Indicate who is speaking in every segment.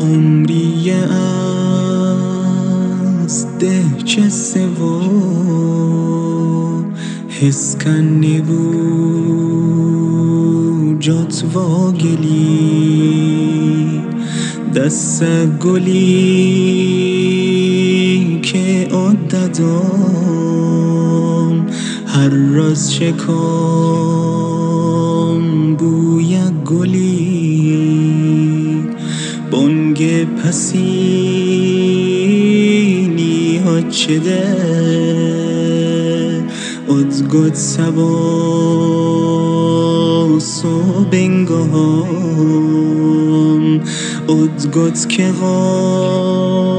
Speaker 1: عمری از ده چه سوا. حس کنی بو جات واگلی. دست گلی که دادم هر راز شکام بوی گلی. پسینی ها چده ادگد سبا سو بنگام ادگد که غام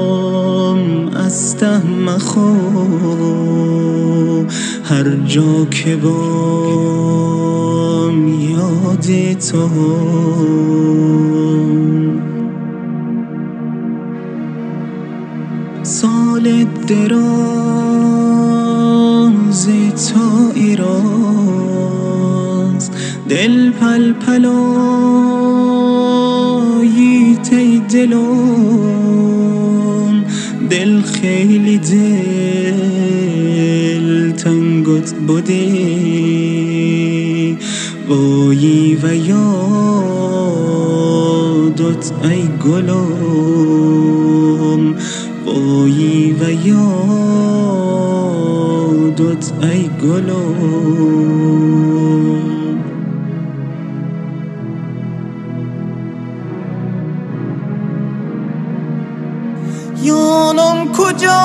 Speaker 1: از مخو. هر جا که سال دراز تا ایراز دل پل پلایی تی دلم. دل خیلی دل تنگت بودی وایی و یادت ای و یادت ای گلم یانم کجا؟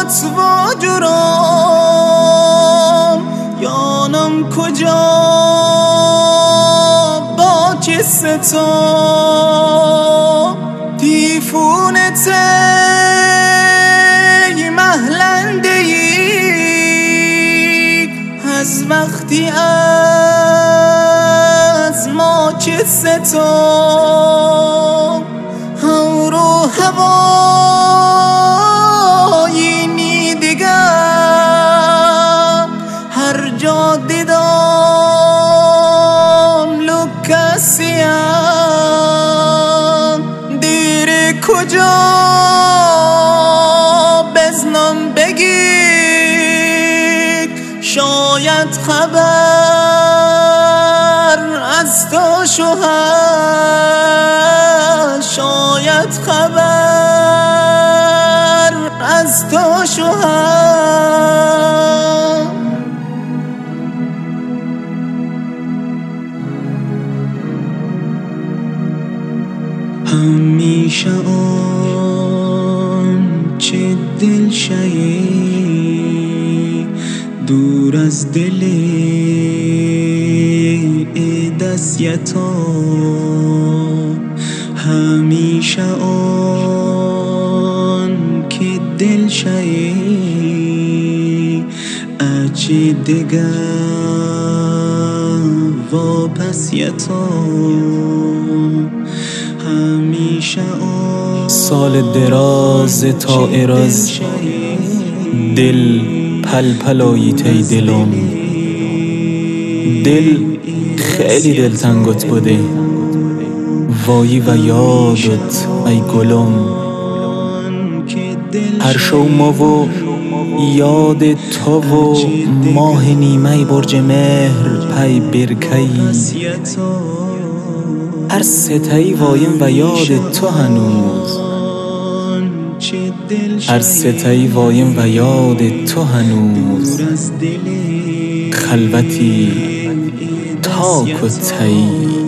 Speaker 1: اتوا جرام. یانم کجا؟ با کس تو وقتی از ما کس تو رو هوایی میدگم هر جا دیدم لکسیم دیر کجا شوهر شاید خبر از تو شوهر. همیشه آن چه دل شایی دور از دل دست همیشه آن که دل شایی اچی دگر واپس همیشه آن
Speaker 2: سال دراز تا اراز دل پل پلایی تی دلم. دل خیلی دلتنگت بوده. وایی و یادت ای گلم. هر شو ما و یاد تو و ماه نیمه برج مهر پی برکی. هر ستایی وایم و یاد تو هنوز. هر ستایی وایم و یاد تو هنوز. خلوتی 好过猜。疑